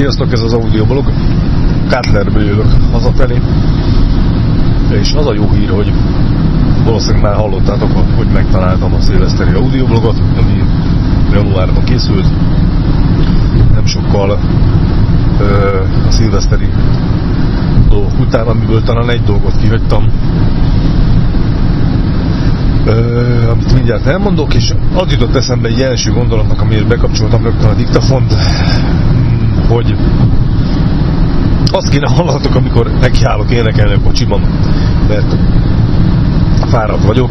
Sziasztok, ez az audioblog. Cutlerből jövök hazafelé. És az a jó hír, hogy valószínűleg már hallottátok, hogy megtaláltam a szilveszteri audioblogot, ami januárban készült. Nem sokkal a szilveszteri dolgok után, amiből talán egy dolgot kihagytam, amit mindjárt elmondok, és az jutott eszembe egy első gondolatnak, amiért bekapcsoltam rögtön a diktafont, hogy azt kéne hallhatok, amikor nekiállok énekelni a kocsiban, mert fáradt vagyok,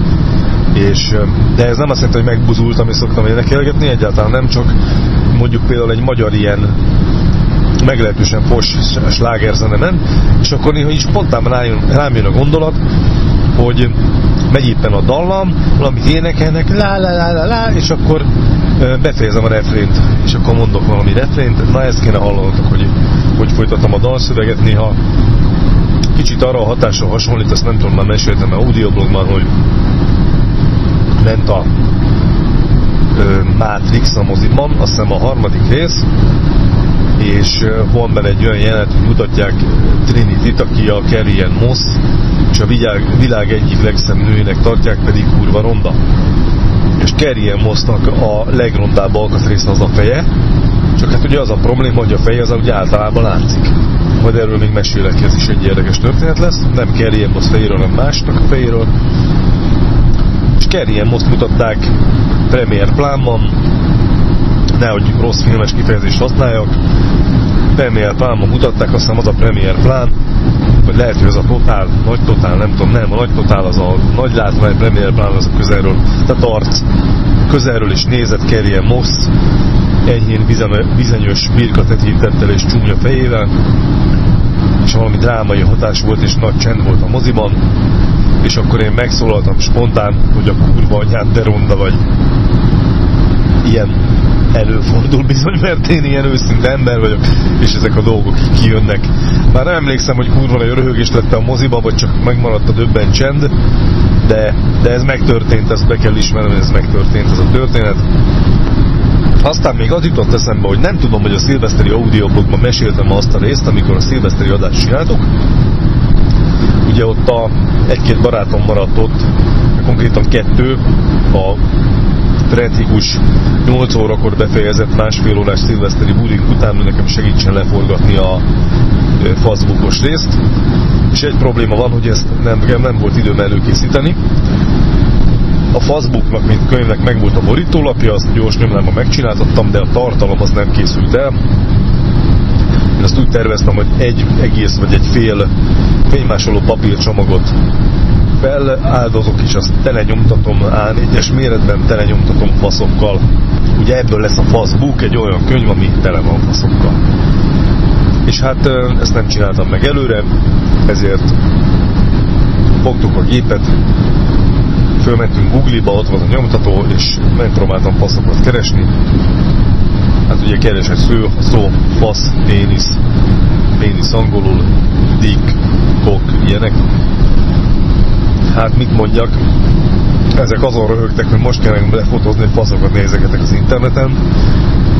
és, de ez nem azt jelenti, hogy megbuzultam és szoktam énekelgetni, egyáltalán nem, csak mondjuk például egy magyar ilyen meglehetősen fos slágerzene ment, és akkor néha is spontán rám jön a gondolat, hogy megy éppen a dallam, valamit énekelnek, lá, lá, lá, lá, lá, és akkor befejezem a refrént, és akkor mondok valami refrént, na ezt kéne hallanatok, hogy hogy folytatom a dalszöveget, néha kicsit arra a hatásra hasonlít, ezt nem tudom, már meséltem a audioblogban, hogy ment a Matrix a moziban, azt hiszem a harmadik rész, és van benne egy olyan jelenet, hogy mutatják Trinity-t, aki a Kellyanne Moss, és a világ, egyik legszebb nőjének tartják, pedig kurva ronda. És Kellyanne Mossnak a legrondább alkatrésze az a feje, csak hát ugye az a probléma, hogy a feje az ugye általában látszik. Majd erről még mesélek, ez is egy érdekes történet lesz. Nem Kellyanne Moss fejéről, hanem másnak a fejéről. És Kellyanne Moss mutatták Premier plánban, nehogy rossz filmes kifejezést használjak. Premier plánban mutatták, aztán az a Premier plán, vagy lehet, hogy az a totál, nagy totál, nem tudom, nem, a nagy totál az a nagy látvány, Premier plán az a közelről, tehát arc, közelről is nézett Kerjen Moss, enyhén bizonyos birka tekintettel és csúnya fejével, és valami drámai hatás volt, és nagy csend volt a moziban, és akkor én megszólaltam spontán, hogy a kurva anyád, de ronda vagy. Ilyen előfordul bizony, mert én ilyen őszinte ember vagyok, és ezek a dolgok kijönnek. Már nem emlékszem, hogy kurva nagy röhögést lett a moziba, vagy csak megmaradt a döbben csend, de, de ez megtörtént, ezt be kell ismernem, ez megtörtént ez a történet. Aztán még az jutott eszembe, hogy nem tudom, hogy a szilveszteri audioblogban meséltem azt a részt, amikor a szilveszteri adást csináltok. Ugye ott a egy-két barátom maradt ott, konkrétan kettő, a frenetikus 8 órakor befejezett másfél órás szilveszteri budik után nekem segítsen leforgatni a Facebookos részt. És egy probléma van, hogy ezt nem, nem volt időm előkészíteni. A Facebooknak, mint könyvnek meg volt a borítólapja, azt gyors nyomlámban megcsináltattam, de a tartalom az nem készült el. Én azt úgy terveztem, hogy egy egész vagy egy fél fénymásoló papírcsomagot feláldozok, és azt telenyomtatom A4-es méretben, telenyomtatom faszokkal. Ugye ebből lesz a Facebook, egy olyan könyv, ami tele van faszokkal. És hát ezt nem csináltam meg előre, ezért fogtuk a gépet, fölmentünk Google-ba, ott van a nyomtató, és megpróbáltam faszokat keresni. Hát ugye keresett szó, szó, fasz, pénisz, pénisz angolul, dick, kok, ilyenek hát mit mondjak, ezek azon röhögtek, hogy most kell lefotózni, hogy faszokat nézegetek az interneten,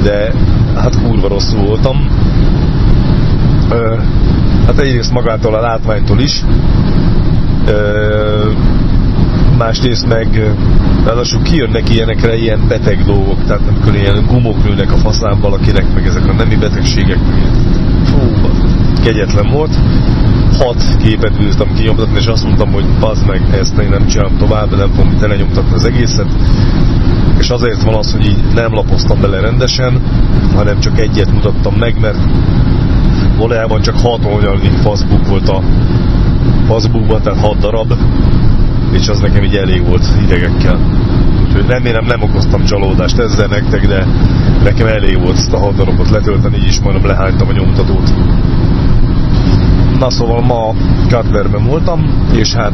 de hát kurva rosszul voltam. Hát egyrészt magától a látványtól is, másrészt meg ráadásul kijönnek ilyenekre ilyen beteg dolgok, tehát amikor ilyen gumok nőnek a faszán valakinek, meg ezek a nemi betegségek, fú, kegyetlen volt. Hat képet bűztem kinyomtatni, és azt mondtam, hogy bazd meg, ezt én nem csinálom tovább, nem fogom telenyomtatni az egészet. És azért van az, hogy így nem lapoztam bele rendesen, hanem csak egyet mutattam meg, mert valójában csak hat oldalnyi Facebook volt a Facebookban, tehát hat darab, és az nekem így elég volt idegekkel. Úgyhogy remélem nem okoztam csalódást ezzel nektek, de nekem elég volt ezt a hat darabot letölteni, így is majdnem lehánytam a nyomtatót. Na szóval ma Cutlerben voltam, és hát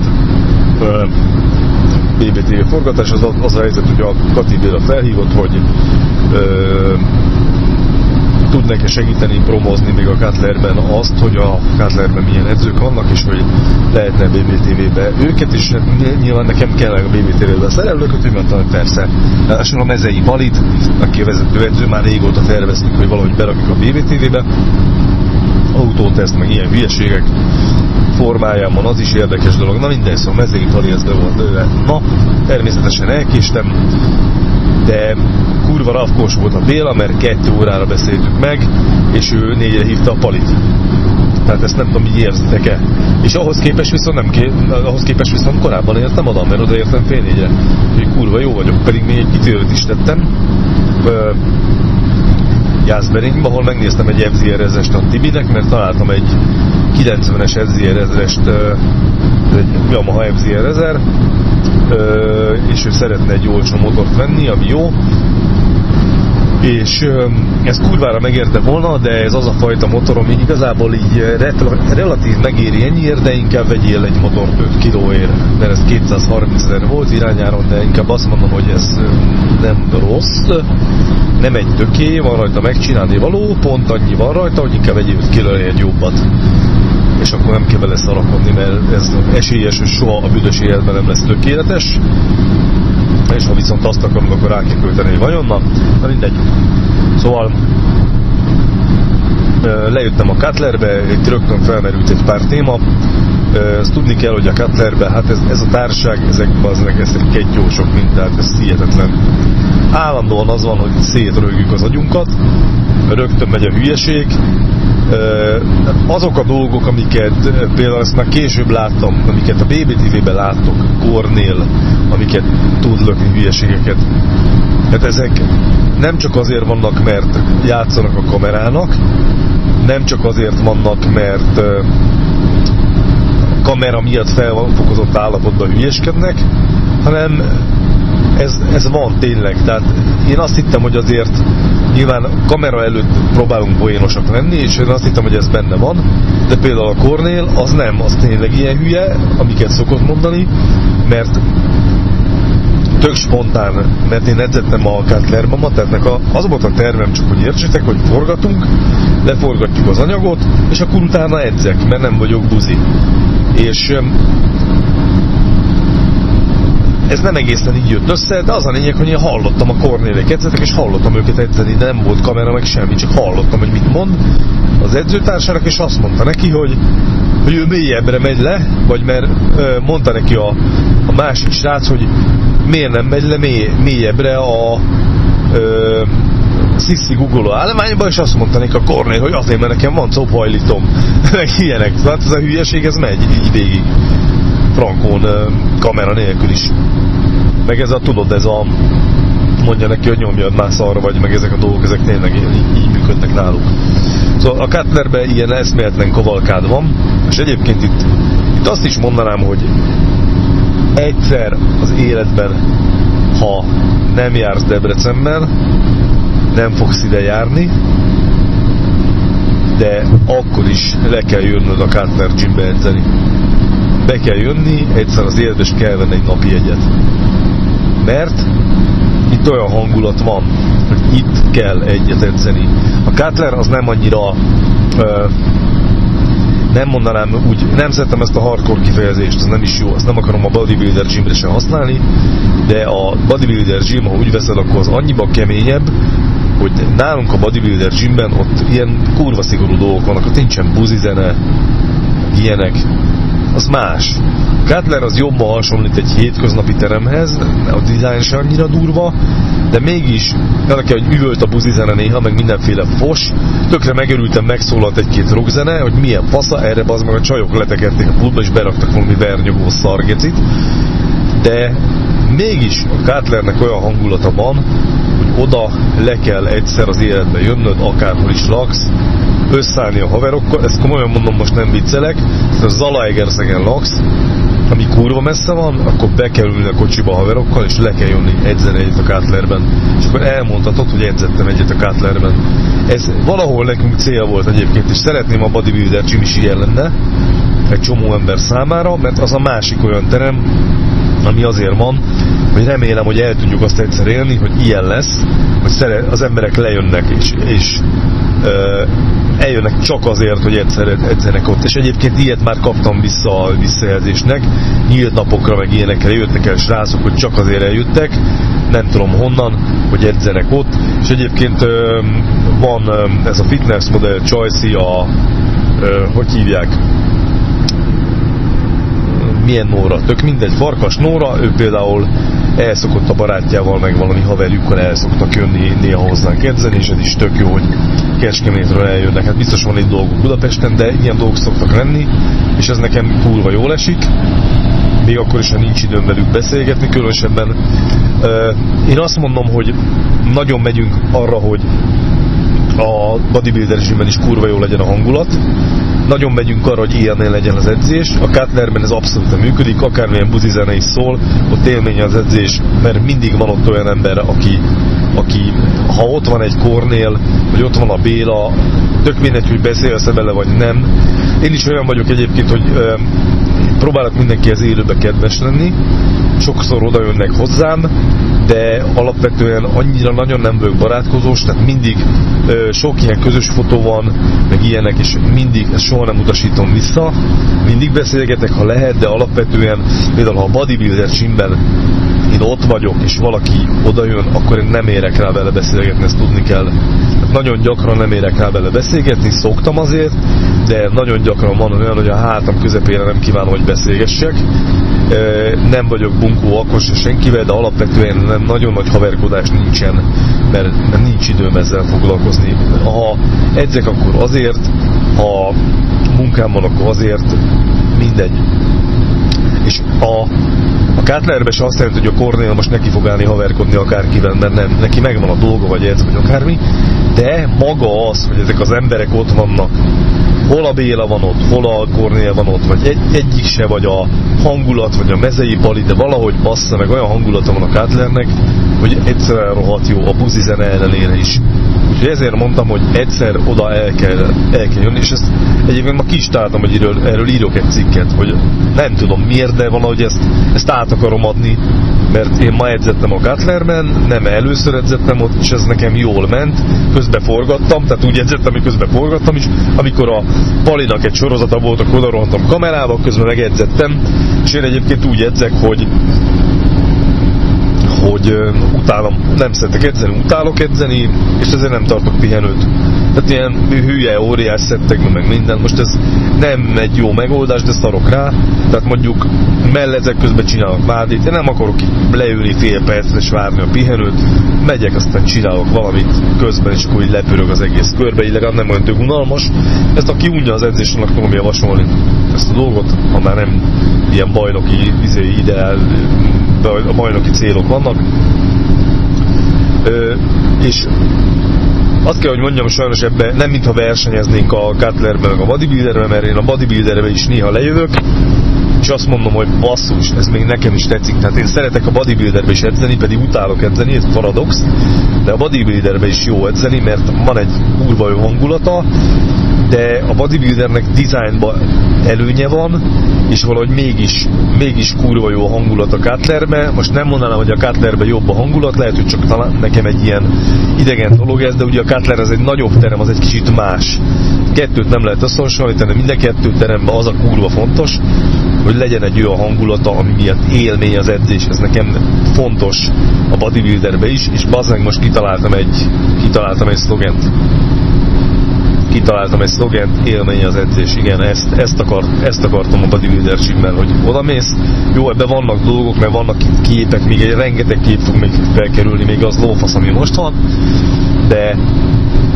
BBT forgatás, az, az a helyzet, hogy a Kati Béla felhívott, hogy ö, tud neki segíteni promozni még a Cutlerben azt, hogy a Cutlerben milyen edzők vannak, és hogy lehetne BBTV-be őket, és nyilván nekem kell a BBTV-be a szerelőket, hogy mondtam, hogy persze. Ráadásul a mezei Balit, aki a vezetőedző, már régóta terveztük, hogy valahogy berakjuk a BBTV-be, autóteszt, meg ilyen hülyeségek formájában, az is érdekes dolog. Na minden, szóval mezei Bali ez be volt őle. Na, természetesen elkéstem, de kurva rafkos volt a Béla, mert kettő órára beszéltük meg, és ő négyre hívta a Palit. Tehát ezt nem tudom, így érzitek-e. És ahhoz képest viszont nem ké, ahhoz képest viszont korábban értem oda, mert oda értem fél négyre. Úgyhogy kurva jó vagyok, pedig még egy kitérőt is tettem. Jászberénybe, ahol megnéztem egy FZR-ezest a Tibinek, mert találtam egy 90-es FZR-ezest, egy Yamaha FZR 1000, és ő szeretne egy olcsó motort venni, ami jó, és ez kurvára megérte volna, de ez az a fajta motor, ami igazából így relatív megéri ennyiért, de inkább vegyél egy motort 5 kilóért, mert ez 230 ezer volt irányáron, de inkább azt mondom, hogy ez nem rossz, nem egy töké, van rajta megcsinálni való, pont annyi van rajta, hogy inkább egy 5 kilóért jobbat. És akkor nem kell vele szarakodni, mert ez esélyes, hogy soha a büdös életben nem lesz tökéletes, és ha viszont azt akarunk, akkor rá kell költeni egy vagyonnal, na mindegy. Szóval lejöttem a Cutlerbe, itt rögtön felmerült egy pár téma. Ezt tudni kell, hogy a Cutlerbe, hát ez, ez a társaság, ezek az meg ezek jósok mintát, ez hihetetlen. Állandóan az van, hogy szétrögjük az agyunkat, rögtön megy a hülyeség, azok a dolgok, amiket például ezt már később láttam, amiket a BBTV-ben láttok, Kornél, amiket tud lökni hülyeségeket, hát ezek nem csak azért vannak, mert játszanak a kamerának, nem csak azért vannak, mert kamera miatt felfokozott állapotban hülyeskednek, hanem ez, ez van tényleg. Tehát én azt hittem, hogy azért nyilván kamera előtt próbálunk poénosak lenni, és én azt hittem, hogy ez benne van, de például a Kornél az nem, az tényleg ilyen hülye, amiket szokott mondani, mert tök spontán, mert én edzettem a Cutlerbamat, tehát a, az volt a tervem, csak hogy értsétek, hogy forgatunk, leforgatjuk az anyagot, és akkor utána edzek, mert nem vagyok buzi. És ez nem egészen így jött össze, de az a lényeg, hogy én hallottam a Kornélék edzetek, és hallottam őket edzeni, de nem volt kamera, meg semmi, csak hallottam, hogy mit mond az edzőtársának, és azt mondta neki, hogy, hogy ő mélyebbre megy le, vagy mert ö, mondta neki a, a másik srác, hogy miért nem megy le mély, mélyebbre a ö, Sissi Google állományba, és azt mondta neki a Kornél, hogy azért, mert nekem van cophajlítom, meg ilyenek. Tehát ez a hülyeség, ez megy így végig frankón kamera nélkül is. Meg ez a, tudod, ez a mondja neki, hogy nyomjad már szarra, vagy meg ezek a dolgok, ezek tényleg így, így működnek náluk. Szóval a Cutlerben ilyen eszméletlen kavalkád van, és egyébként itt, itt azt is mondanám, hogy egyszer az életben, ha nem jársz Debrecenben, nem fogsz ide járni, de akkor is le kell jönnöd a Cutler gymbe edzeni be kell jönni, egyszer az életbe, és kell venni egy napi jegyet. Mert itt olyan hangulat van, hogy itt kell egyet edzeni. A Cutler az nem annyira nem mondanám úgy, nem szeretem ezt a hardcore kifejezést, ez nem is jó, ezt nem akarom a bodybuilder gymre sem használni, de a bodybuilder gym, ha úgy veszed, akkor az annyiba keményebb, hogy nálunk a bodybuilder gymben ott ilyen kurva szigorú dolgok vannak, ott nincsen buzizene, ilyenek, az más. Cutler az jobban hasonlít egy hétköznapi teremhez, a dizájn sem annyira durva, de mégis annak hogy üvölt a buzizene néha, meg mindenféle fos, tökre megörültem, megszólalt egy-két rockzene, hogy milyen fasza, erre az meg a csajok letekerték a pultba, és beraktak valami vernyogó szargecit, de mégis a Cutlernek olyan hangulata van, hogy oda le kell egyszer az életbe jönnöd, akárhol is laksz, összeállni a haverokkal, ezt komolyan mondom, most nem viccelek, ha Zalaegerszegen laksz, ami kurva messze van, akkor be kell ülni a kocsiba a haverokkal, és le kell jönni edzeni egyet a Kátlerben. És akkor elmondhatod, hogy edzettem egyet a Kátlerben. Ez valahol nekünk cél volt egyébként, és szeretném a bodybuilder gym is ilyen lenne, egy csomó ember számára, mert az a másik olyan terem, ami azért van, hogy remélem, hogy el tudjuk azt egyszer élni, hogy ilyen lesz, hogy az emberek lejönnek és, és eljönnek csak azért, hogy egyszer edzenek ott. És egyébként ilyet már kaptam vissza a visszajelzésnek. Nyílt napokra meg ilyenekre jöttek el srácok, hogy csak azért eljöttek, nem tudom honnan, hogy edzenek ott. És egyébként van ez a fitness modell Choice, a hogy hívják, milyen Nóra, tök mindegy, Farkas Nóra, ő például elszokott a barátjával, meg valami haverjukkal el szoktak jönni néha hozzánk edzeni, és ez is tök jó, hogy Kecskemétről eljönnek. Hát biztos van egy dolguk Budapesten, de ilyen dolgok szoktak lenni, és ez nekem kurva jól esik még akkor is, ha nincs időm velük beszélgetni, különösebben. Én azt mondom, hogy nagyon megyünk arra, hogy a bodybuilder is kurva jó legyen a hangulat, nagyon megyünk arra, hogy ilyennél legyen az edzés. A Cutlerben ez abszolút működik, akármilyen buzi zene is szól, ott élmény az edzés, mert mindig van ott olyan ember, aki, aki ha ott van egy Kornél, vagy ott van a Béla, tök mindegy, hogy beszélsz -e vele, vagy nem. Én is olyan vagyok egyébként, hogy ö, próbálok mindenkihez élőbe kedves lenni, sokszor oda jönnek hozzám, de alapvetően annyira nagyon nem vagyok barátkozós, tehát mindig ö, sok ilyen közös fotó van, meg ilyenek, és mindig ezt soha nem utasítom vissza, mindig beszélgetek, ha lehet, de alapvetően például ha a bodybuilder csimben én ott vagyok, és valaki oda jön, akkor én nem érek rá vele beszélgetni, ezt tudni kell. Nagyon gyakran nem érek rá vele beszélgetni, szoktam azért, de nagyon gyakran van olyan, hogy a hátam közepére nem kívánom, hogy beszélgessek. Nem vagyok bunkó akkor se senkivel, de alapvetően nem nagyon nagy haverkodás nincsen, mert, nincs időm ezzel foglalkozni. Ha edzek, akkor azért, ha munkám van, akkor azért, mindegy. És a a Kátlerbe se azt jelenti, hogy a Kornél most neki fog állni haverkodni akárkivel, mert nem, neki megvan a dolga, vagy ez, vagy akármi, de maga az, hogy ezek az emberek ott vannak, hol a Béla van ott, hol a Kornél van ott, vagy egy, egyik se, vagy a hangulat, vagy a mezei pali, de valahogy bassza meg olyan hangulata van a Kátlernek, hogy egyszerűen rohadt jó a buzi zene ellenére is. Úgyhogy ezért mondtam, hogy egyszer oda el kell, el kell jönni, és ezt egyébként ma ki is találtam, hogy erről, erről írok egy cikket, hogy nem tudom miért, de valahogy ezt, ezt át akarom adni, mert én ma edzettem a Cutlerben, nem először edzettem ott, és ez nekem jól ment, közbe forgattam, tehát úgy edzettem, hogy közbe forgattam is, amikor a Palinak egy sorozata volt, akkor oda rohantam kamerába, közben megedzettem, és én egyébként úgy edzek, hogy hogy utálom, nem szeretek edzeni, utálok edzeni, és ezért nem tartok pihenőt. Tehát ilyen hülye, óriás szettek, meg minden. Most ez nem egy jó megoldás, de szarok rá. Tehát mondjuk mellezek közben csinálok vádit, én nem akarok leülni fél percre és várni a pihenőt, megyek, aztán csinálok valamit közben, és akkor így lepörög az egész körbe, így legalább nem olyan tök unalmas. Ezt aki unja az edzésen, akkor tudom javasolni ezt a dolgot, ha már nem ilyen bajnoki izé, ideál, a bajnoki célok vannak. Ö, és azt kell, hogy mondjam sajnos ebbe, nem mintha versenyeznénk a Cutlerbe meg a bodybuilderbe, mert én a bodybuilderbe is néha lejövök, és azt mondom, hogy basszus, ez még nekem is tetszik. Tehát én szeretek a bodybuilderbe is edzeni, pedig utálok edzeni, ez paradox, de a bodybuilderbe is jó edzeni, mert van egy kurva jó hangulata, de a bodybuildernek dizájnban előnye van, és valahogy mégis, mégis kurva jó a hangulat a Cutlerbe. Most nem mondanám, hogy a Cutlerbe jobb a hangulat, lehet, hogy csak talán nekem egy ilyen idegen dolog ez, de ugye a Cutler ez egy nagyobb terem, az egy kicsit más. Kettőt nem lehet összehasonlítani, minden kettő teremben az a kurva fontos, hogy legyen egy olyan hangulata, ami miatt élmény az edzés. Ez nekem fontos a bodybuilderbe is, és bazdmeg most kitaláltam egy, kitaláltam egy szlogent kitaláltam egy szlogent, élmény az edzés, igen, ezt, ezt, akart, ezt akartam a bodybuilder gymben, hogy oda jó, ebben vannak dolgok, mert vannak képek, még egy rengeteg kép fog még felkerülni, még az lófasz, ami most van, de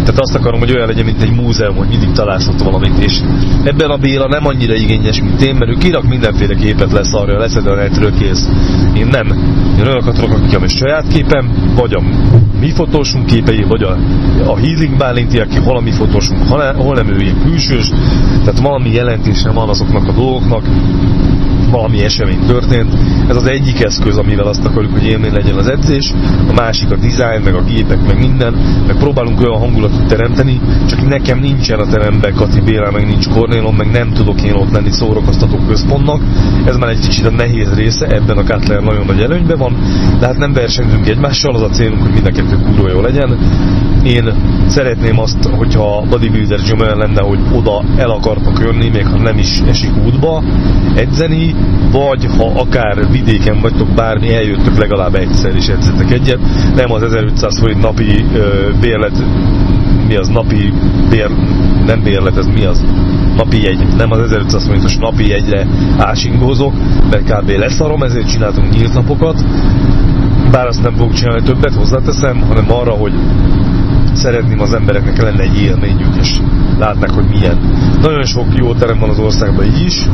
tehát azt akarom, hogy olyan legyen, mint egy múzeum, hogy mindig találsz ott valamit, és ebben a Béla nem annyira igényes, mint én, mert ő kirak mindenféle képet lesz arra, leszed a netről kész. Én nem. Én olyanokat rakok, aki a saját képem, vagy a mi fotósunk képei, vagy a, a Healing Bálinti, aki hol a mi fotósunk, hol, nem ő ilyen külsős, tehát valami jelentése van azoknak a dolgoknak, valami esemény történt. Ez az egyik eszköz, amivel azt akarjuk, hogy élmény legyen az edzés, a másik a design, meg a gépek, meg minden, meg próbálunk olyan hangulatot teremteni, csak nekem nincsen a teremben Kati Béla, meg nincs Kornélon, meg nem tudok én ott lenni szórakoztató központnak. Ez már egy kicsit a nehéz része, ebben a Cutler nagyon nagy előnyben van, de hát nem versenyzünk egymással, az a célunk, hogy mind a kettő kurva jó legyen. Én szeretném azt, hogyha bodybuilder olyan lenne, hogy oda el akartak jönni, még ha nem is esik útba, edzeni, vagy ha akár vidéken vagytok, bármi, eljöttök legalább egyszer is edzetek egyet. Nem az 1500 forint napi ö, bérlet, mi az napi bér, nem bérlet, ez mi az? Napi jegy, nem az 1500 forintos napi jegyre ásingózok, mert kb. leszarom, ezért csináltunk nyílt napokat. Bár azt nem fogok csinálni többet, hozzáteszem, hanem arra, hogy szeretném az embereknek lenne egy élményük, és látnak, hogy milyen. Nagyon sok jó terem van az országban így is,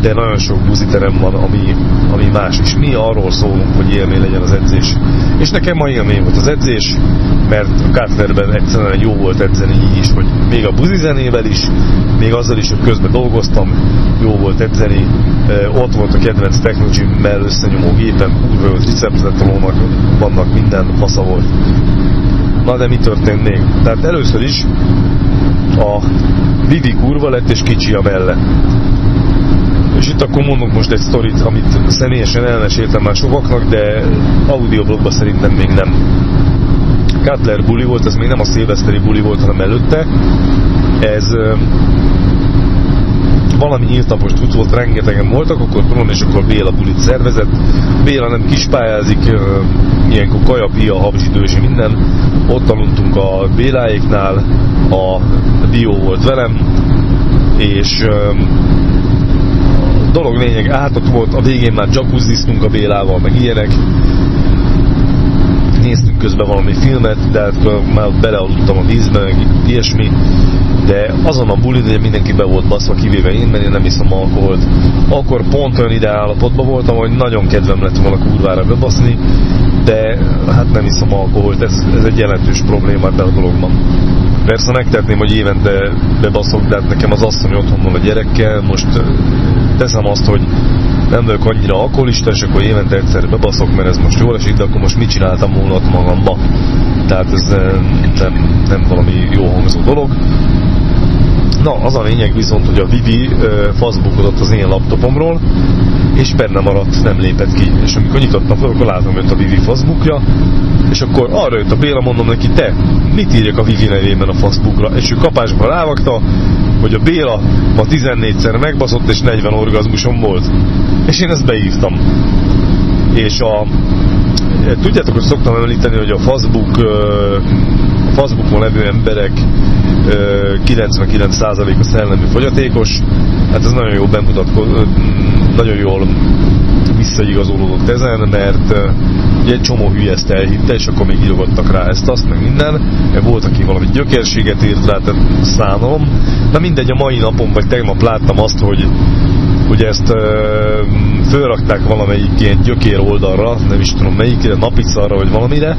de nagyon sok buziterem van, ami, ami más is. Mi arról szólunk, hogy élmény legyen az edzés. És nekem ma élmény volt az edzés, mert a Kátlerben egyszerűen jó volt edzeni így is, hogy még a buzizenével is, még azzal is, hogy közben dolgoztam, jó volt edzeni. Ott volt a kedvenc Technogym-mel összenyomó gépem, kurva jó tricepszetolónak vannak, minden fasza volt. Na de mi történt még? Tehát először is a Vivi kurva lett és kicsi a melle. És itt akkor mondok most egy sztorit, amit személyesen elmeséltem már sokaknak, de audioblogban szerintem még nem. Cutler buli volt, ez még nem a szilveszteri buli volt, hanem előtte. Ez valami tud volt, rengetegen voltak, akkor Tron és akkor Béla bulit szervezett. Béla nem kispályázik, ilyenkor kaja, pia, habzsidő és minden. Ott aludtunk a Béláéknál, a Dió volt velem, és dolog lényeg, át ott volt, a végén már jacuzziztunk a Bélával, meg ilyenek, néztünk közben valami filmet, de hát már belealudtam a vízbe, meg ilyesmi, de azon a bulin mindenki be volt baszva, kivéve én, mert én nem iszom alkoholt. Akkor pont olyan ide állapotban voltam, hogy nagyon kedvem lett volna kurvára bebaszni, de hát nem iszom alkoholt, ez, ez egy jelentős probléma ebben a dologban. Persze megtehetném, hogy évente bebaszok, de hát nekem az asszony otthon van a gyerekkel, most teszem azt, hogy nem vagyok annyira alkoholista, és akkor évente egyszer bebaszok, mert ez most jól esik, de akkor most mit csináltam volna magamba? Tehát ez nem, nem valami jó hangzó dolog. Na, az a lényeg viszont, hogy a Vivi faszbukodott az én laptopomról, és benne maradt, nem lépett ki. És amikor nyitottam fel, akkor látom, hogy a Vivi Facebookja, és akkor arra jött a Béla, mondom neki, te, mit írjak a Vivi nevében a Facebookra? És ő kapásba rávakta, hogy a Béla ma 14-szer megbaszott, és 40 orgazmusom volt. És én ezt beírtam. És a tudjátok, hogy szoktam említeni, hogy a Facebook a Facebookon levő emberek 99%-a szellemi fogyatékos, hát ez nagyon jól bemutatkozott, nagyon jól visszaigazolódott ezen, mert ugye egy csomó hülye ezt elhitte, és akkor még írogattak rá ezt, azt, meg minden. Volt, aki valami gyökérséget írt rá, tehát szánalom. Na mindegy, a mai napon, vagy tegnap láttam azt, hogy ugye ezt fölrakták valamelyik ilyen gyökér oldalra, nem is tudom melyikre, napiszarra vagy valamire,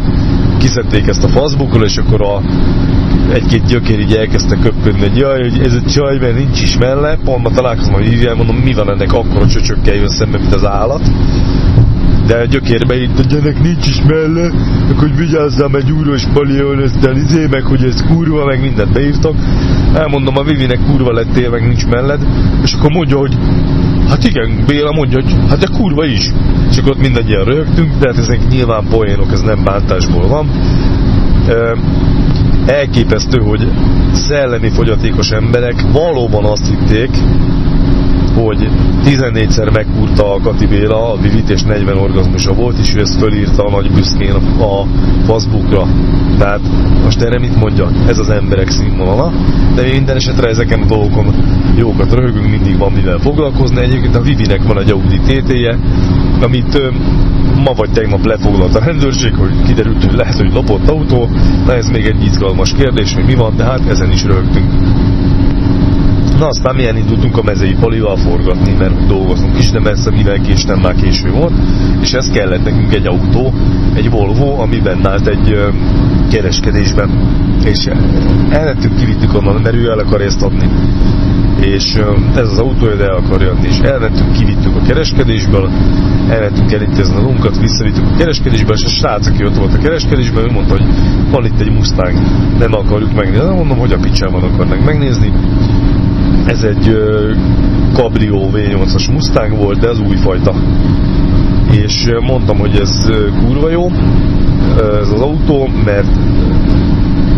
kiszedték ezt a Facebookról, és akkor a egy-két gyökér így elkezdte köpködni, hogy jaj, hogy ez a csaj, mert nincs is melle, pont ma találkozom a hívjál, mondom, mi van ennek akkora csöcsökkel jön szembe, mint az állat. De a gyökérbe itt, hogy ennek nincs is melle, meg hogy vigyázzál, mert gyúros paliolöztel, izé, meg hogy ez kurva, meg mindent beírtak. Elmondom, a Vivinek kurva lettél, meg nincs melled, és akkor mondja, hogy hát igen, Béla mondja, hogy hát de kurva is. És akkor ott mindannyian rögtünk, de hát ezek nyilván poénok, ez nem bántásból van elképesztő, hogy szellemi fogyatékos emberek valóban azt hitték, hogy 14-szer megkúrta a Kati Béla a Vivit, és 40 orgazmusa volt, és ő ezt fölírta a nagy büszkén a Facebookra. Tehát most erre mit mondja? Ez az emberek színvonala, de minden esetre ezeken a dolgokon jókat röhögünk, mindig van mivel foglalkozni. Egyébként a Vivinek van egy Audi TT-je, amit ma vagy tegnap lefoglalt a rendőrség, hogy kiderült, hogy lehet, hogy lopott autó. Na ez még egy izgalmas kérdés, hogy mi van, de hát ezen is rögtünk. Na aztán milyen indultunk a mezei polival forgatni, mert dolgozunk is, de messze mivel késtem már késő volt, és ez kellett nekünk egy autó, egy Volvo, ami benne állt egy ö, kereskedésben, és ellettünk, kivittük onnan, mert ő el akar ezt adni. és ez az autó ide akar jönni, és elmentünk, kivittük a kereskedésből, elmentünk elintézni a lunkat, visszavittük a kereskedésből, és a srác, aki ott volt a kereskedésben, ő mondta, hogy van itt egy Mustang, nem akarjuk megnézni. Mondom, hogy a picsában akarnak megnézni. Ez egy Cabrio V8-as Mustang volt, de az újfajta. És mondtam, hogy ez kurva jó, ez az autó, mert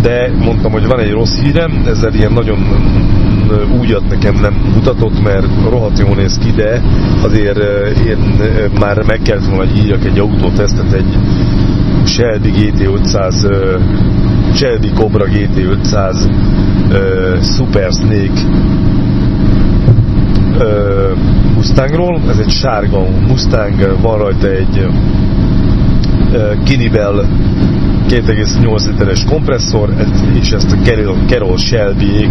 de mondtam, hogy van egy rossz hírem, ezzel ilyen nagyon újat nekem nem mutatott, mert rohadt jól néz ki, de azért én már meg kellett volna, hogy írjak egy autótesztet, egy Shelby GT500 Shelby Cobra GT500 Super Snake Mustangról, ez egy sárga Mustang, van rajta egy Kinibel 2,8 literes kompresszor, és ezt a Carol, Carol shelby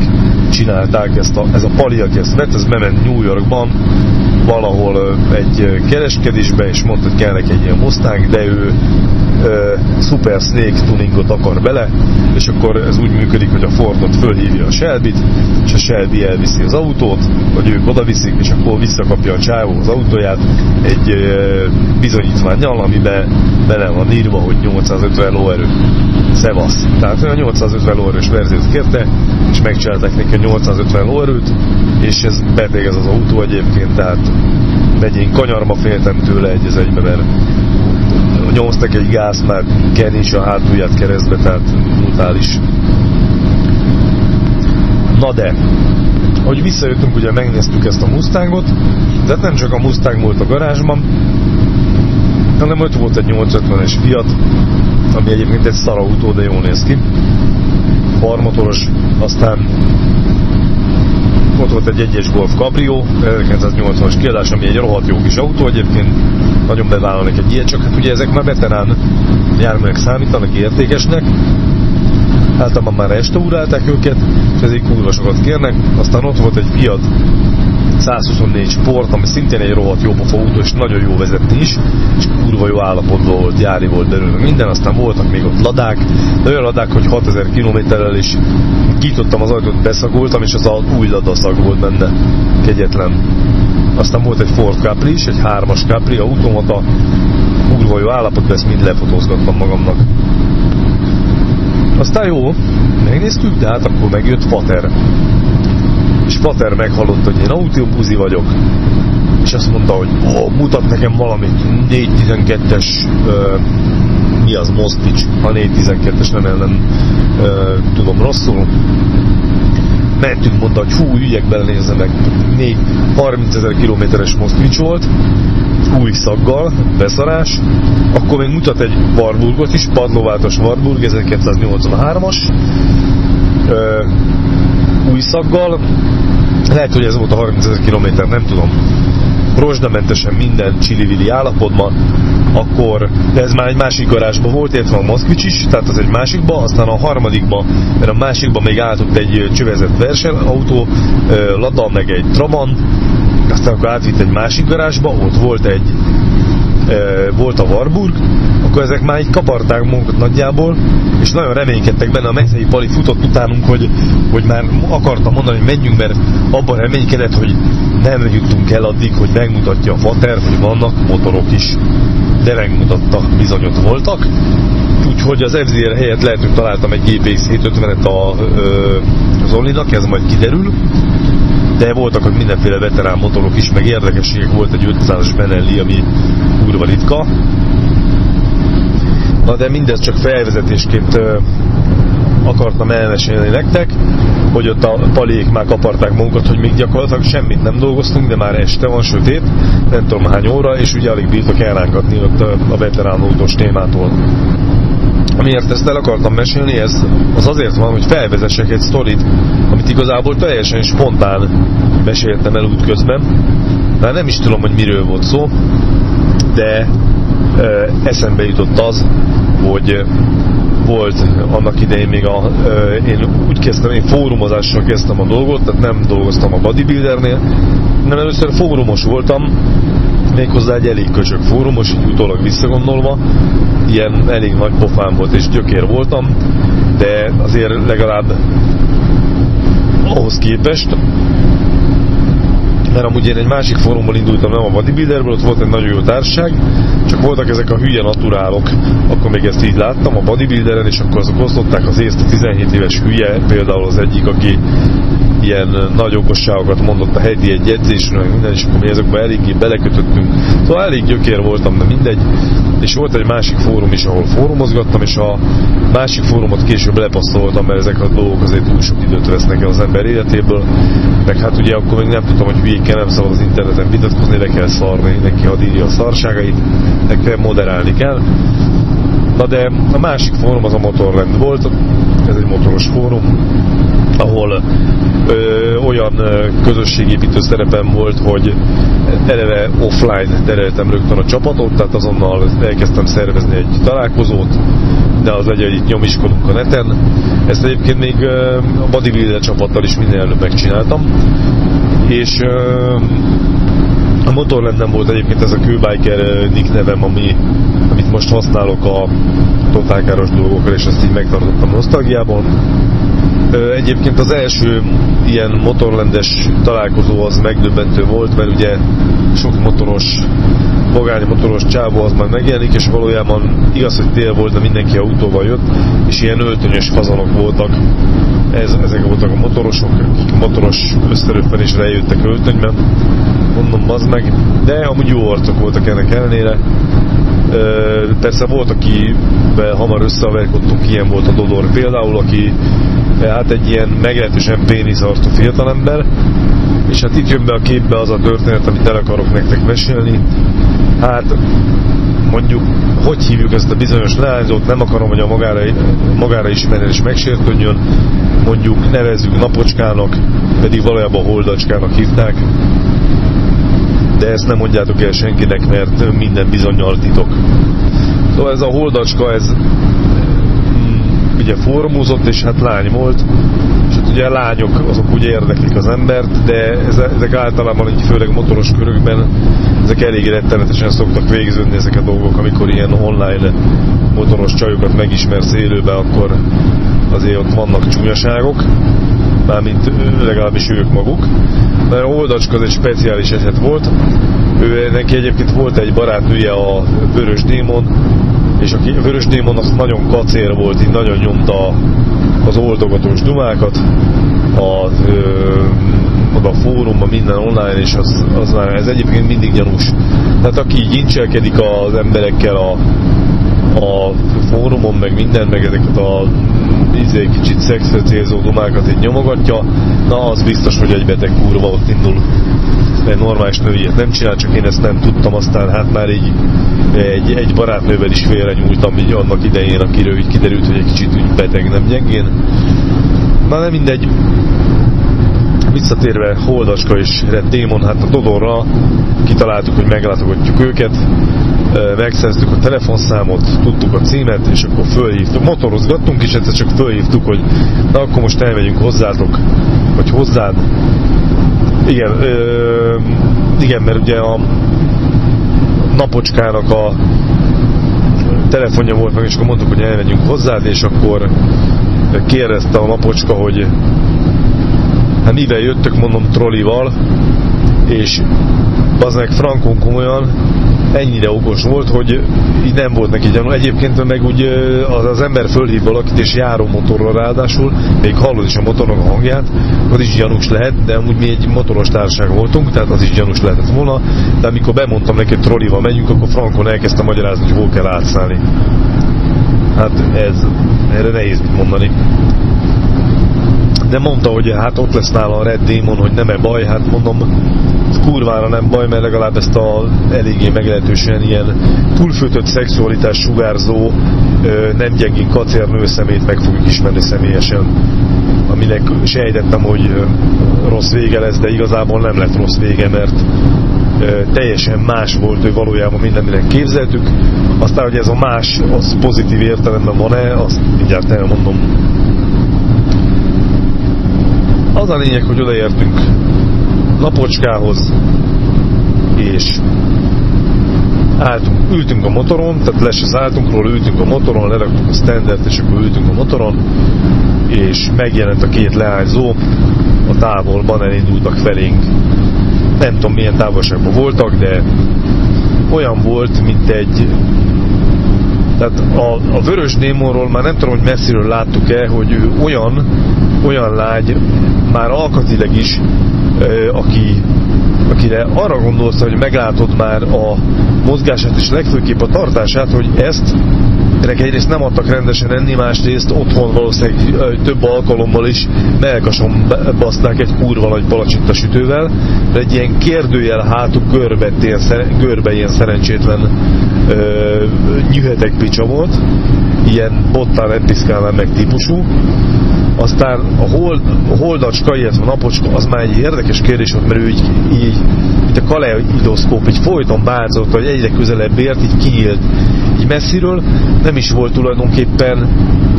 csinálták, ezt a, ez a pali, aki ezt vett, ez bement New Yorkban, valahol egy kereskedésbe, és mondta, hogy kell neki egy ilyen Mustang, de ő Super Snake tuningot akar bele, és akkor ez úgy működik, hogy a Fordot fölhívja a shelby és a Shelby elviszi az autót, vagy ők oda viszik, és akkor visszakapja a csávó az autóját egy bizonyítványjal, amiben bele van írva, hogy 850 lóerő. Szevasz. Tehát a 850 lóerős verziót kérte, és megcsinálták neki a 850 lóerőt, és ez beteg ez az autó egyébként, tehát megyén kanyarba féltem tőle egy az egybe, mert nyomoztak egy gáz, már Kenny is a hátulját keresztbe, tehát brutális. Na de, hogy visszajöttünk, ugye megnéztük ezt a Mustangot, tehát nem csak a Mustang volt a garázsban, hanem ott volt egy 850-es Fiat, ami egyébként egy szarautó, de jól néz ki. Barmotoros, aztán ott volt egy egyes Golf Cabrio, 1980-as kiadás, ami egy rohadt jó kis autó egyébként, nagyon bevállalnék egy ilyet, csak hát ugye ezek már veterán járművek számítanak értékesnek, általában már restaurálták őket, és ezért kurva sokat kérnek, aztán ott volt egy Fiat 124 Sport, ami szintén egy rohadt jó autó, és nagyon jó vezetni is, és kurva jó állapotban volt, gyári volt belőle minden, aztán voltak még ott ladák, de olyan ladák, hogy 6000 km-rel is kitottam az ajtót, beszagoltam, és az új ladaszag volt benne, kegyetlen. Aztán volt egy Ford Capri is, egy hármas Capri, automata, kurva jó állapotban, ezt mind lefotózgattam magamnak. Aztán jó, megnéztük, de hát akkor megjött Fater és Pater meghallott, hogy én autóbuzi vagyok, és azt mondta, hogy ó, mutat nekem valamit, 412-es mi az, Mosztics, a 412-es nem ellen tudom rosszul, mentünk, mondta, hogy hú, ügyek belenézze meg, 4, 30 ezer kilométeres Mosztvics volt, új szaggal, beszarás, akkor még mutat egy Warburgot is, padlóváltos Warburg, 1983-as, új szaggal. Lehet, hogy ez volt a 30 ezer kilométer, nem tudom. Rozsdamentesen minden csili állapotban, akkor, ez már egy másik garázsban volt, illetve a Moszkvics is, tehát az egy másikba, aztán a harmadikba, mert a másikba még állt ott egy csövezett versenyautó, Lada, meg egy Trabant, aztán akkor átvitt egy másik garázsba, ott volt egy volt a Warburg, akkor ezek már így kaparták magukat nagyjából, és nagyon reménykedtek benne, a Mexei Pali futott utánunk, hogy, hogy már akartam mondani, hogy menjünk, mert abban reménykedett, hogy nem jutunk el addig, hogy megmutatja a fater, hogy vannak motorok is. De megmutatta, bizonyot voltak. Úgyhogy az FZR helyett lehet, hogy találtam egy GPX 750-et a, az Olinak, ez majd kiderül de voltak hogy mindenféle veterán motorok is, meg érdekességek volt egy 500-as Benelli, ami kurva ritka. Na de mindez csak felvezetésként akartam elmesélni nektek, hogy ott a palék már kaparták magukat, hogy még gyakorlatilag semmit nem dolgoztunk, de már este van, sötét, nem tudom hány óra, és ugye alig bírtak elrángatni ott a veterán autós témától. Amiért ezt el akartam mesélni, ez az azért van, hogy felvezessek egy sztorit, amit igazából teljesen spontán meséltem el útközben. Már nem is tudom, hogy miről volt szó, de eszembe jutott az, hogy volt annak idején még a, én úgy kezdtem, én fórumozással kezdtem a dolgot, tehát nem dolgoztam a bodybuildernél, nem először fórumos voltam, méghozzá egy elég köcsök fórumos, így utólag visszagondolva, ilyen elég nagy pofám volt és gyökér voltam, de azért legalább ahhoz képest mert amúgy én egy másik fórumból indultam, nem a bodybuilderből, ott volt egy nagyon jó társaság, csak voltak ezek a hülye naturálok, akkor még ezt így láttam a bodybuilderen, és akkor azok osztották az észt a 17 éves hülye, például az egyik, aki ilyen nagy okosságokat mondott a heti egy edzésről, minden, és akkor mi ezekbe eléggé belekötöttünk. Szóval elég gyökér voltam, de mindegy. És volt egy másik fórum is, ahol fórumozgattam, és a másik fórumot később lepasztoltam, mert ezek a dolgok azért túl sok időt vesznek az ember életéből. Meg hát ugye akkor még nem tudtam, hogy hülyékkel nem szabad az interneten vitatkozni, le kell szarni, neki hadd írja a szarságait, kell moderálni kell. Na de a másik fórum az a Motorland volt, ez egy motoros fórum, ahol ö, olyan közösségépítő szerepem volt, hogy eleve offline tereltem rögtön a csapatot, tehát azonnal elkezdtem szervezni egy találkozót, de az egy, itt nyomiskodunk a neten. Ezt egyébként még a bodybuilder csapattal is minden előbb megcsináltam, és a motor nem volt egyébként ez a Q-Biker nick nevem, ami, amit most használok a totálkáros dolgokra, és ezt így megtartottam nosztalgiában. Egyébként az első ilyen motorlendes találkozó az megdöbbentő volt, mert ugye sok motoros, vagány motoros csávó az már megjelenik, és valójában igaz, hogy tél volt, de mindenki autóval jött, és ilyen öltönyös fazanok voltak. Ez, ezek voltak a motorosok, akik motoros összeröppenésre jöttek öltönyben. Mondom, az meg. De amúgy jó arcok voltak ennek ellenére. Persze volt, akivel hamar összeverkodtunk, ilyen volt a Dodor például, aki hát egy ilyen meglehetősen péniszartó fiatalember, és hát itt jön be a képbe az a történet, amit el akarok nektek mesélni. Hát mondjuk, hogy hívjuk ezt a bizonyos leányzót, nem akarom, hogy a magára, magára ismerjen és megsértődjön, mondjuk nevezzük napocskának, pedig valójában holdacskának hívták, de ezt nem mondjátok el senkinek, mert minden bizonyal titok. Szóval ez a holdacska, ez ugye formúzott, és hát lány volt, és hát ugye a lányok azok úgy érdeklik az embert, de ezek általában így főleg motoros körökben ezek elég rettenetesen szoktak végződni ezek a dolgok, amikor ilyen online motoros csajokat megismersz élőben, akkor azért ott vannak csúnyaságok, mármint legalábbis ők maguk. Mert Oldacska az egy speciális eset volt. Ő, neki egyébként volt egy barátnője a Vörös Démon, és aki Vörös Démon az nagyon kacér volt, így nagyon nyomta az oldogatós dumákat, a, ö, a fórumban, minden online, és az, az ez egyébként mindig gyanús. Tehát aki így incselkedik az emberekkel a, a fórumon, meg minden, meg ezeket a izé, kicsit szexre célzó dumákat így nyomogatja, na az biztos, hogy egy beteg kurva ott indul. Egy normális nő ilyet nem csinál, csak én ezt nem tudtam, aztán hát már így egy, egy barátnővel is félre nyúltam így annak idején, akiről így kiderült, hogy egy kicsit úgy beteg, nem gyengén. Na nem mindegy, visszatérve Holdaska és Red Demon, hát a Dodorra kitaláltuk, hogy meglátogatjuk őket, megszerztük a telefonszámot, tudtuk a címet, és akkor fölhívtuk. Motorozgattunk, és egyszer csak fölhívtuk, hogy na akkor most elmegyünk hozzátok, vagy hozzád. Igen, ö, igen, mert ugye a napocskának a telefonja volt meg, és akkor mondtuk, hogy elmegyünk hozzád, és akkor kérdezte a napocska, hogy hát mivel jöttök, mondom, trollival, és az meg frankon komolyan ennyire okos volt, hogy így nem volt neki gyanú. Egyébként meg úgy az, az ember fölhív valakit, és járó motorral ráadásul, még hallod is a motornak a hangját, az is gyanús lehet, de amúgy mi egy motoros társaság voltunk, tehát az is gyanús lehetett volna, de amikor bemondtam neki, hogy trollival megyünk, akkor frankon elkezdtem magyarázni, hogy hol kell átszállni. Hát ez, erre nehéz mit mondani de mondta, hogy hát ott lesz nála a Red Demon, hogy nem-e baj, hát mondom, kurvára nem baj, mert legalább ezt a eléggé meglehetősen ilyen túlfőtött szexualitás sugárzó, nem gyengén kacér szemét meg fogjuk ismerni személyesen aminek sejtettem, hogy rossz vége lesz, de igazából nem lett rossz vége, mert teljesen más volt ő valójában minden, mindenek képzeltük. Aztán, hogy ez a más, az pozitív értelemben van-e, azt mindjárt elmondom. Az a lényeg, hogy odaértünk Napocskához, és álltunk, ültünk a motoron, tehát le se szálltunk róla, ültünk a motoron, leraktuk a standard, és akkor ültünk a motoron, és megjelent a két leányzó, a távolban elindultak felénk. nem tudom milyen távolságban voltak, de olyan volt, mint egy tehát a, a Vörös Némonról már nem tudom, hogy messziről láttuk-e, hogy ő olyan, olyan lágy, már alkatileg is, aki, akire arra gondolsz, hogy meglátod már a mozgását és legfőképp a tartását, hogy ezt ennek egyrészt nem adtak rendesen enni, másrészt otthon valószínűleg több alkalommal is melkason baszták egy kurva nagy palacsinta sütővel, de egy ilyen kérdőjel hátuk görbe, ilyen, görbe ilyen szerencsétlen ö, nyühetek picsa volt, ilyen bottán nem meg típusú, aztán a, hold, a holdacska, illetve a napocska, az már egy érdekes kérdés volt, mert ő így, így mint a kaleidoszkóp, így folyton bázott, hogy egyre közelebb ért, így kinyílt. Így messziről nem is volt tulajdonképpen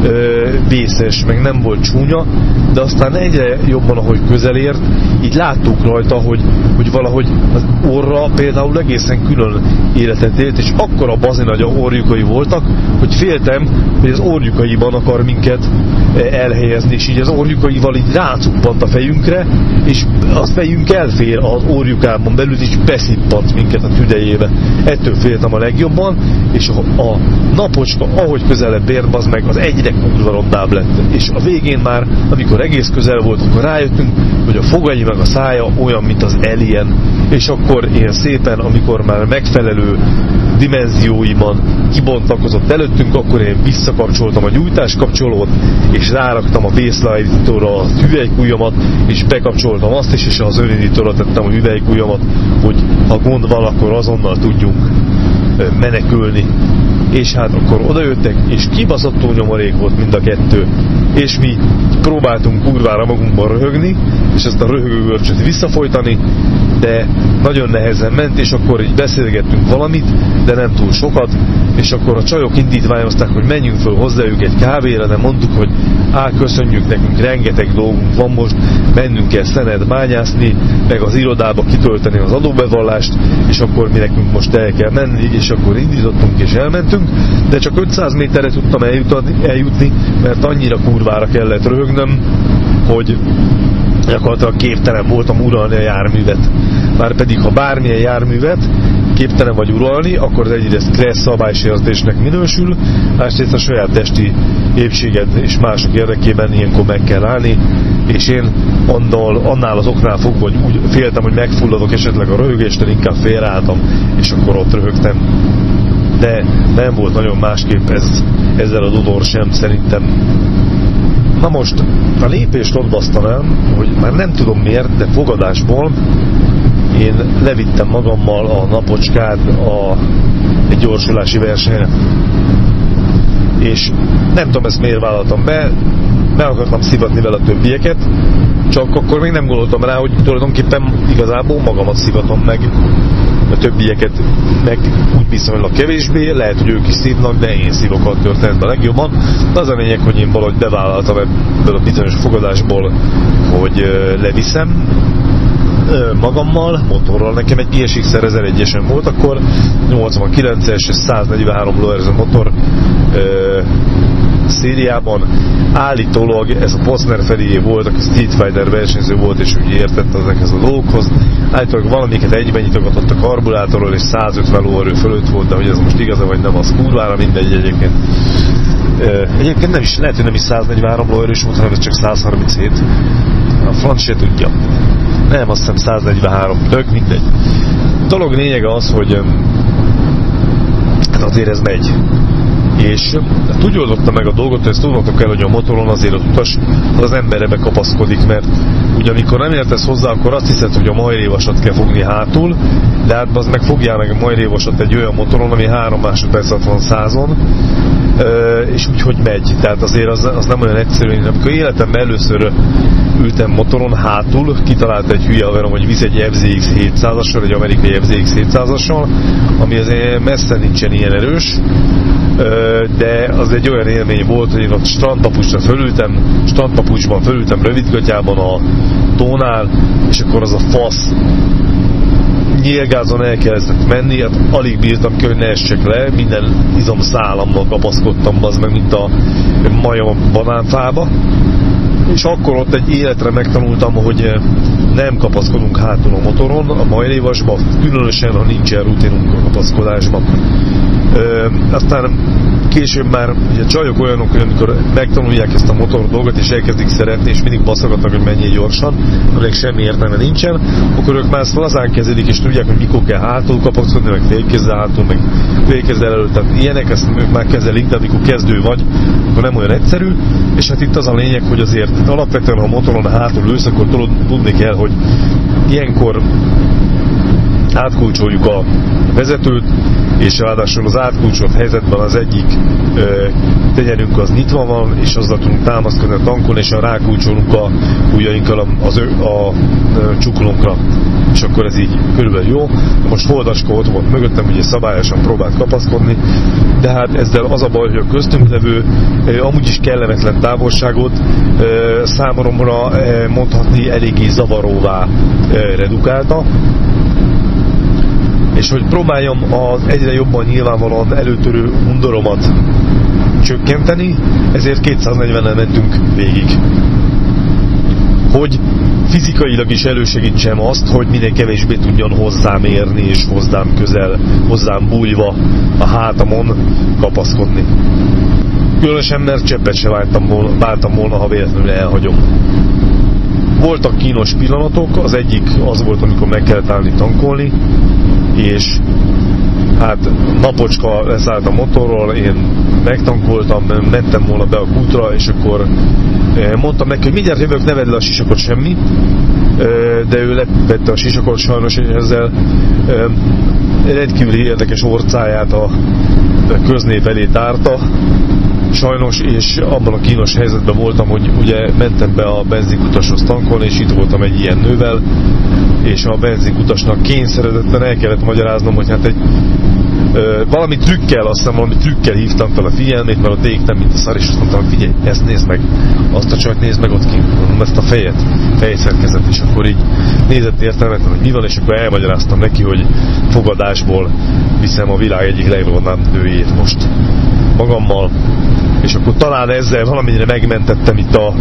ö, vészes, meg nem volt csúnya, de aztán egyre jobban, ahogy közelért, így láttuk rajta, hogy, hogy valahogy az orra például egészen külön életet élt, és akkora bazinagy a orjukai voltak, hogy féltem, hogy az orjukaiban akar minket elhelyezni, és így az orjukaival így rácuppant a fejünkre, és a fejünk elfér az orjukában belül, és beszippant minket a tüdejébe. Ettől féltem a legjobban, és a, a napocska, ahogy közelebb ért, az meg az egyre kurva lett. És a végén már, amikor egész közel volt, akkor rájöttünk, hogy a fogai meg a szája olyan, mint az alien, és akkor én szépen, amikor már megfelelő dimenzióiban kibontakozott előttünk, akkor én visszakapcsoltam a gyújtáskapcsolót, és ráraktam a vészlállítóra a hüvelykújamat, és bekapcsoltam azt is, és az önindítóra tettem a hüvelykújamat, hogy ha gond van, akkor azonnal tudjunk menekülni. És hát akkor odajöttek, és kibaszottul nyomorék volt mind a kettő. És mi próbáltunk kurvára magunkban röhögni, és ezt a röhögőgörcsöt visszafolytani, de nagyon nehezen ment, és akkor így beszélgettünk valamit, de nem túl sokat, és akkor a csajok indítványozták, hogy menjünk föl hozzájuk egy kávéra, de mondtuk, hogy á, nekünk rengeteg dolgunk van most, mennünk kell szened bányászni, meg az irodába kitölteni az adóbevallást, és akkor mi nekünk most el kell menni, és akkor indítottunk és elmentünk, de csak 500 méterre tudtam eljutni, eljutni mert annyira kurvára kellett röhögnöm, hogy gyakorlatilag képtelen voltam uralni a járművet. Pedig, ha bármilyen járművet képtelen vagy uralni, akkor az egyrészt kressz szabálysértésnek minősül, másrészt a saját testi épséged és mások érdekében ilyenkor meg kell állni, és én annál, annál az oknál fogva, hogy úgy féltem, hogy megfulladok esetleg a röhögéstől, inkább félreálltam, és akkor ott röhögtem. De nem volt nagyon másképp ez, ezzel a dudor sem szerintem Na most a lépést ott hogy már nem tudom miért, de fogadásból én levittem magammal a napocskát a, egy gyorsulási versenyre. És nem tudom ezt miért vállaltam be, be akartam szivatni vele a többieket, csak akkor még nem gondoltam rá, hogy tulajdonképpen igazából magamat szivatom meg a többieket meg úgy viszonylag kevésbé, lehet, hogy ők is szívnak, de én szívok a történetben legjobban. De az a lényeg, hogy én valahogy bevállaltam ebből a bizonyos fogadásból, hogy leviszem magammal, motorral. Nekem egy GSX-er 1001-esen volt akkor, 89-es, 143 ló ez a motor szériában. Állítólag ez a Posner Ferié volt, aki Street Fighter versenyző volt, és úgy értett ezekhez a dolgokhoz. Állítólag valamiket egyben nyitogatott a karburátorról, és 150 lóerő fölött volt, de hogy ez most igaz vagy nem, az kurvára mindegy egyébként. Egyébként nem is, lehet, hogy nem is 143 lóerős volt, hanem ez csak 137. A franc se tudja. Nem, azt hiszem 143, tök mindegy. A dolog lényege az, hogy hát azért ez megy és hát úgy oldotta meg a dolgot, hogy ezt tudnotok kell, hogy a motoron azért az utas az, az emberre bekapaszkodik, mert ugye amikor nem értesz hozzá, akkor azt hiszed, hogy a majrévasat kell fogni hátul, de hát az meg fogjál meg a majrévasat egy olyan motoron, ami három másodperc alatt van százon, és úgy, hogy megy. Tehát azért az, az nem olyan egyszerű. Én amikor életemben először ültem motoron hátul, kitalált egy hülye haverom, hogy visz egy FZX 700-assal, egy amerikai FZX 700-assal, ami azért messze nincsen ilyen erős, de az egy olyan élmény volt, hogy én ott strandpapucsra fölültem, strandpapucsban fölültem rövidgatyában a tónál, és akkor az a fasz nyílgázon elkezdett menni, hát alig bírtam ki, hogy ne essek le, minden izom szállammal kapaszkodtam, az meg, mint a majom a banánfába, és akkor ott egy életre megtanultam, hogy nem kapaszkodunk hátul a motoron, a majlévasba, különösen, ha nincsen rutinunk a kapaszkodásban. Ö, aztán később már ugye csajok olyanok, hogy amikor megtanulják ezt a motor dolgot, és elkezdik szeretni, és mindig baszogatnak, hogy menjél gyorsan, akkor semmi értelme nincsen, akkor ők már lazán kezelik, és tudják, hogy mikor kell hátul kapaszkodni, meg félkézzel hátul, meg félkézzel előtt, tehát ilyenek, ezt ők már kezelik, de amikor kezdő vagy, akkor nem olyan egyszerű, és hát itt az a lényeg, hogy azért alapvetően, ha a motoron hátul ülsz, akkor tudni kell, hogy ilyenkor átkulcsoljuk a vezetőt, és ráadásul az átkulcsolt helyzetben az egyik ö, tenyerünk az nyitva van, és azzal tudunk támaszkodni a tankon, és a rákulcsolunk a ujjainkkal az, a, a, a csuklónkra. És akkor ez így körülbelül jó. Most Holdaska ott volt mögöttem, ugye szabályosan próbált kapaszkodni, de hát ezzel az a baj, hogy a köztünk levő amúgy is kellemetlen távolságot számomra mondhatni eléggé zavaróvá redukálta, és hogy próbáljam az egyre jobban nyilvánvalóan előtörő undoromat csökkenteni, ezért 240-nel mentünk végig. Hogy fizikailag is elősegítsem azt, hogy minél kevésbé tudjon hozzám érni, és hozzám közel, hozzám bújva a hátamon kapaszkodni. Különösen, mert cseppet se váltam volna, váltam volna, ha véletlenül elhagyom. Voltak kínos pillanatok, az egyik az volt, amikor meg kellett állni tankolni, és hát napocska leszállt a motorról, én megtankoltam, mentem volna be a kútra, és akkor eh, mondtam neki, hogy mindjárt jövök, ne vedd le a sisakot semmi, eh, de ő lepette a sisakot sajnos, és ezzel eh, rendkívüli érdekes orcáját a köznép elé tárta, sajnos, és abban a kínos helyzetben voltam, hogy ugye mentem be a benzinkutashoz tankolni, és itt voltam egy ilyen nővel, és a benzinkutasnak kényszeredetten el kellett magyaráznom, hogy hát egy valami trükkel, azt hiszem valami trükkel hívtam fel a figyelmét, mert ott égtem, mint a szar, és azt mondtam, figyelj, ezt nézd meg, azt a csajt nézd meg ott kint, mondom, ezt a fejet, fejszerkezet, és akkor így nézett értelmetlen, hogy mi van, és akkor elmagyaráztam neki, hogy fogadásból viszem a világ egyik legrondább nőjét most magammal, és akkor talán ezzel valamennyire megmentettem itt a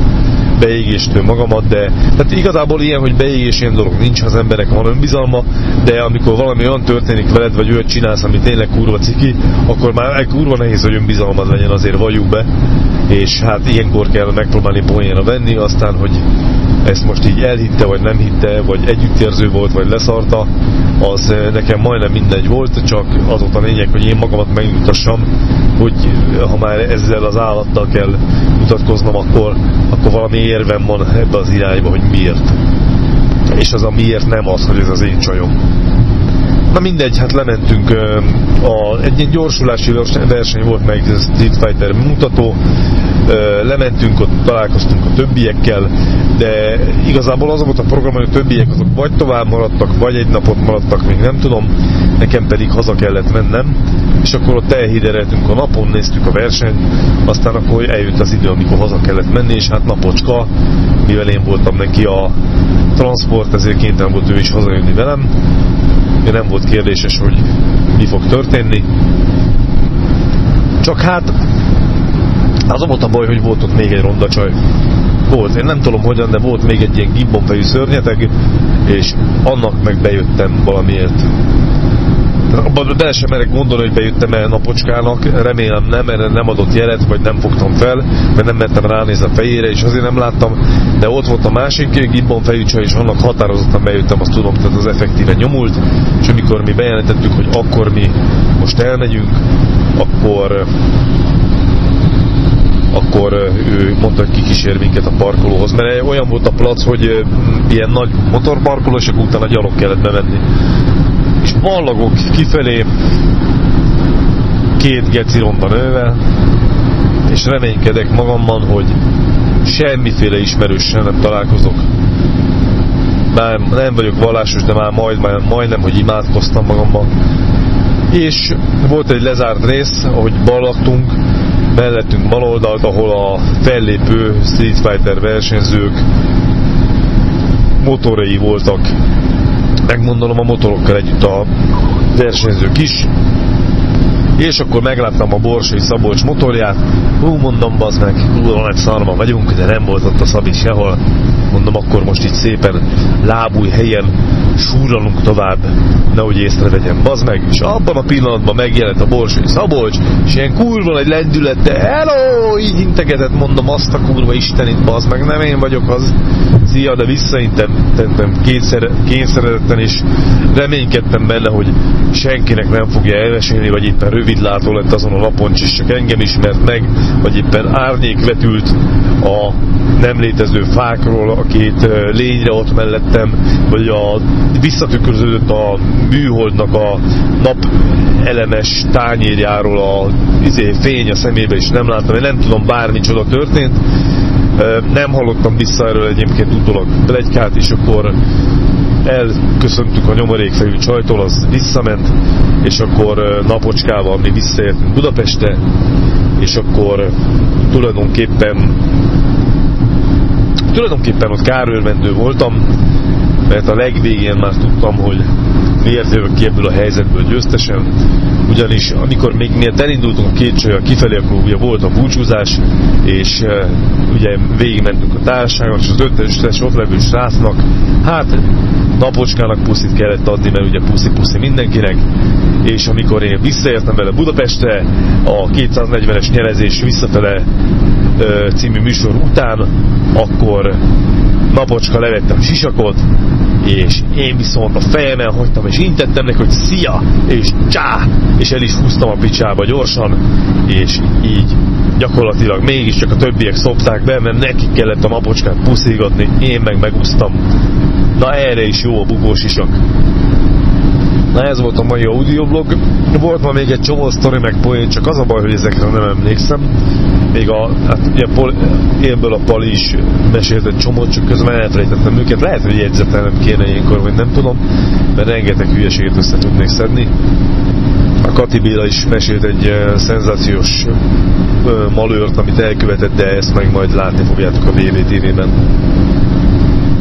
beégéstől magamat, de tehát igazából ilyen, hogy beégés ilyen dolog nincs, az emberek van önbizalma, de amikor valami olyan történik veled, vagy olyat csinálsz, ami tényleg kurva ciki, akkor már egy kurva nehéz, hogy önbizalmad legyen, azért valljuk be, és hát ilyenkor kell megpróbálni poénra venni, aztán, hogy ezt most így elhitte, vagy nem hitte, vagy együttérző volt, vagy leszarta, az nekem majdnem mindegy volt, csak az volt a lényeg, hogy én magamat megnyugtassam, hogy ha már ezzel az állattal kell mutatkoznom, akkor, akkor valami érvem van ebbe az irányba, hogy miért. És az a miért nem az, hogy ez az én csajom. Na mindegy, hát lementünk, a, egy ilyen gyorsulási verseny volt meg Street Fighter mutató, lementünk, ott találkoztunk a többiekkel, de igazából az volt a program, hogy a többiek azok vagy tovább maradtak, vagy egy napot maradtak, még nem tudom, nekem pedig haza kellett mennem, és akkor ott elhídereltünk a napon, néztük a versenyt, aztán akkor eljött az idő, amikor haza kellett menni, és hát napocska, mivel én voltam neki a transport, ezért kénytelen volt ő is hazajönni velem, de nem volt kérdéses, hogy mi fog történni. Csak hát az volt a baj, hogy volt ott még egy ronda csaj. Volt, én nem tudom hogyan, de volt még egy ilyen gibbonfejű szörnyeteg, és annak meg bejöttem valamiért. Abban bele sem merek gondolni, hogy bejöttem el napocskának, remélem nem, erre nem adott jelet, vagy nem fogtam fel, mert nem mertem ránézni a fejére, és azért nem láttam, de ott volt a másik gibbon fejűcsa, és annak határozottan bejöttem, azt tudom, tehát az effektíven nyomult, és amikor mi bejelentettük, hogy akkor mi most elmegyünk, akkor akkor ő mondta, hogy kikísér minket a parkolóhoz, mert olyan volt a plac, hogy ilyen nagy motorparkoló, és akkor utána gyalog kellett bemenni. És ballagok kifelé két geci ronda nővel, és reménykedek magamban, hogy semmiféle ismerőssel nem találkozok. Már nem vagyok vallásos, de már majd, már majdnem, hogy imádkoztam magamban. És volt egy lezárt rész, ahogy ballagtunk, mellettünk baloldalt, ahol a fellépő Street Fighter versenyzők motorai voltak. Megmondom a motorokkal együtt a versenyzők is. és akkor megláttam a Borsai Szabolcs motorját, hú, mondom, bazd meg, kurva nagy szarma vagyunk, de nem volt ott a Szabi sehol, mondom, akkor most itt szépen lábúj helyen súralunk tovább, nehogy észrevegyem, bazd meg, és abban a pillanatban megjelent a Borsai Szabolcs, és ilyen kurva nagy lendülette, hello, így integetett, mondom, azt a kurva istenit, bazd meg, nem én vagyok az, szia, de visszaintem kényszer, kényszeredetten, és reménykedtem benne, hogy senkinek nem fogja elmesélni, vagy éppen rövidlátó lett azon a napon, és csak engem ismert meg, vagy éppen árnyék vetült a nem létező fákról a két lényre ott mellettem, vagy a visszatükröződött a műholdnak a nap elemes tányérjáról a izé, fény a szemébe, és nem láttam, én nem tudom, bármi csoda történt. Nem hallottam vissza erről egyébként utólag plegykát, és akkor elköszöntük a nyomorékfejű csajtól, az visszament, és akkor napocskával mi visszaértünk Budapeste, és akkor tulajdonképpen tulajdonképpen ott kárőrmendő voltam, mert a legvégén már tudtam, hogy miért jövök ki ebből a helyzetből győztesen, ugyanis amikor még miért elindultunk a két csajjal kifelé, akkor ugye volt a búcsúzás, és uh, ugye végigmentünk a társaságon, és az ötös ott levő srácnak, hát napocskának puszit kellett adni, mert ugye puszi-puszi mindenkinek, és amikor én visszaértem vele Budapestre, a 240-es nyerezés visszafele uh, című műsor után, akkor napocska levette a sisakot, és én viszont a fejemen hagytam, és intettem neki, hogy szia, és csá, és el is húztam a picsába gyorsan, és így gyakorlatilag mégiscsak a többiek szopták be, mert neki kellett a mapocskát puszígatni, én meg megúsztam. Na erre is jó a bubós isak. Na ez volt a mai audioblog. Volt ma még egy csomó sztori meg poén, csak az a baj, hogy ezekre nem emlékszem. Még a, hát ugye Pol, élből a Pali is mesélt egy csomót, csak közben elfelejtettem őket. Lehet, hogy jegyzetelnem kéne ilyenkor, vagy nem tudom, mert rengeteg hülyeséget össze tudnék szedni. A Kati Béla is mesélt egy szenzációs malőrt, amit elkövetett, de ezt meg majd látni fogjátok a VB TV-ben.